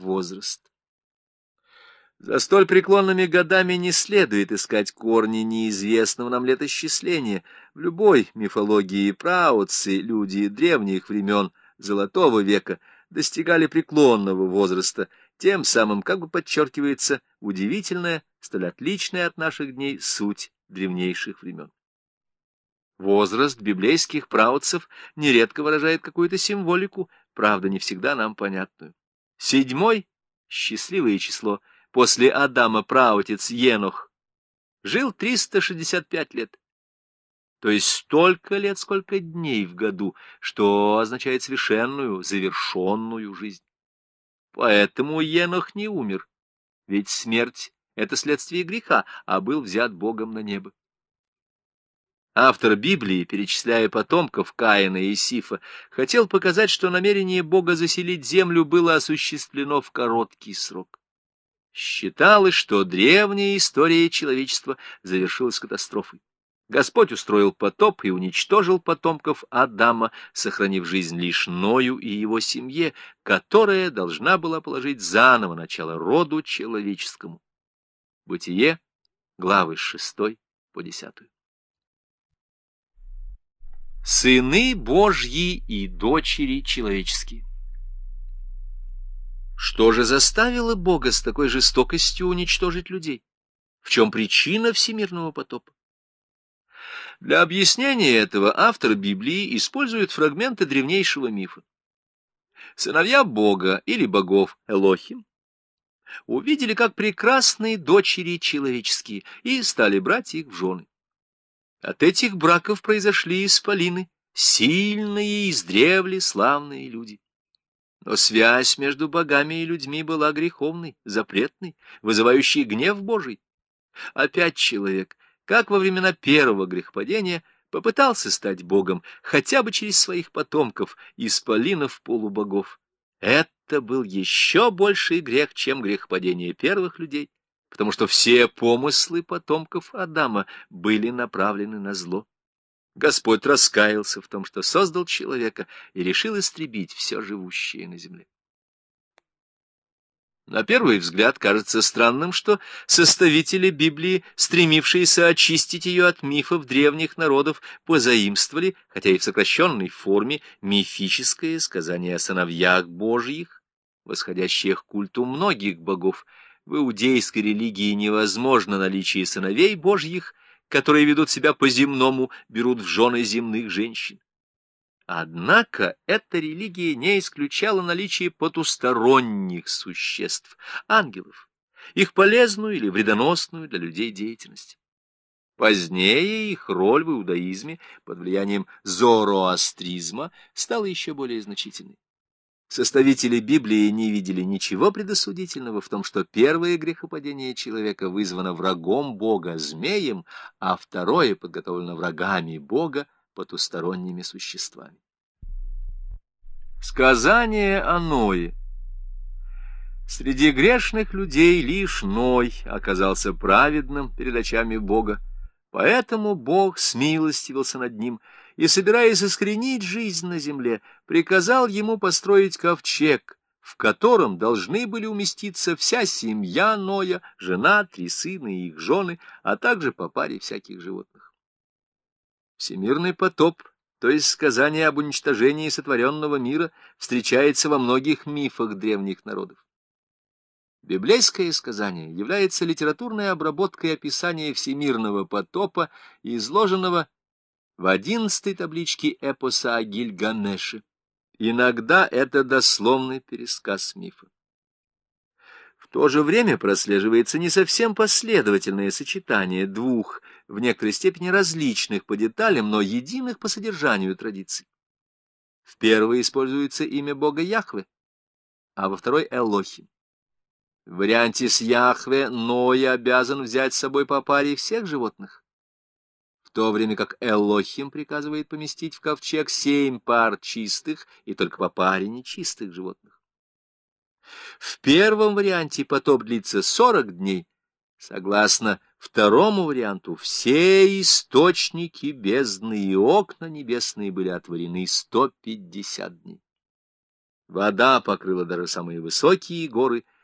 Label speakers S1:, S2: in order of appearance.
S1: возраст. За столь преклонными годами не следует искать корни неизвестного нам летосчисления. В любой мифологии праотцы, люди древних времен, Золотого века, достигали преклонного возраста, тем самым как бы подчеркивается удивительная, столь отличная от наших дней суть древнейших времен. Возраст библейских праотцев нередко выражает какую-то символику, правда, не всегда нам понятную. Седьмой — счастливое число — после Адама праотец Енох, жил 365 лет. То есть столько лет, сколько дней в году, что означает совершенную, завершенную жизнь. Поэтому Енох не умер, ведь смерть — это следствие греха, а был взят Богом на небо. Автор Библии, перечисляя потомков Каина и Сифа, хотел показать, что намерение Бога заселить землю было осуществлено в короткий срок. Считалось, что древняя история человечества завершилась катастрофой. Господь устроил потоп и уничтожил потомков Адама, сохранив жизнь лишь Ною и его семье, которая должна была положить заново начало роду человеческому. Бытие, главы с 6 по 10. Сыны Божьи и дочери человеческие. Что же заставило Бога с такой жестокостью уничтожить людей? В чем причина всемирного потопа? Для объяснения этого автор Библии использует фрагменты древнейшего мифа. Сыновья Бога или богов Элохим увидели, как прекрасные дочери человеческие, и стали брать их в жены. От этих браков произошли исполины, сильные и издревле славные люди. Но связь между богами и людьми была греховной, запретной, вызывающей гнев Божий. Опять человек, как во времена первого грехопадения, попытался стать богом хотя бы через своих потомков, исполинов полубогов. Это был еще больший грех, чем грехопадение первых людей, потому что все помыслы потомков Адама были направлены на зло. Господь раскаялся в том, что создал человека и решил истребить все живущее на земле. На первый взгляд кажется странным, что составители Библии, стремившиеся очистить ее от мифов древних народов, позаимствовали, хотя и в сокращенной форме, мифическое сказание о сыновьях Божьих, восходящее к культу многих богов. В иудейской религии невозможно наличие сыновей Божьих, которые ведут себя по-земному, берут в жены земных женщин. Однако эта религия не исключала наличие потусторонних существ, ангелов, их полезную или вредоносную для людей деятельность. Позднее их роль в иудаизме под влиянием зороастризма стала еще более значительной. Составители Библии не видели ничего предосудительного в том, что первое грехопадение человека вызвано врагом Бога, змеем, а второе подготовлено врагами Бога, потусторонними существами. Сказание о Ное Среди грешных людей лишь Ной оказался праведным перед очами Бога, поэтому Бог смилостивился над ним — и, собираясь искоренить жизнь на земле, приказал ему построить ковчег, в котором должны были уместиться вся семья Ноя, жена, три сына и их жены, а также по паре всяких животных. Всемирный потоп, то есть сказание об уничтожении сотворенного мира, встречается во многих мифах древних народов. Библейское сказание является литературной обработкой описания всемирного потопа, изложенного в одиннадцатой табличке эпоса о Гильгамеше. Иногда это дословный пересказ мифа. В то же время прослеживается не совсем последовательное сочетание двух, в некоторой степени различных по деталям, но единых по содержанию традиций. В первой используется имя бога Яхве, а во второй — Элохим. В варианте с Яхве Ноя обязан взять с собой по паре всех животных, в то время как Элохим приказывает поместить в ковчег семь пар чистых и только по паре нечистых животных. В первом варианте потоп длится сорок дней. Согласно второму варианту, все источники бездны и окна небесные были отворены сто пятьдесят дней. Вода покрыла даже самые высокие горы —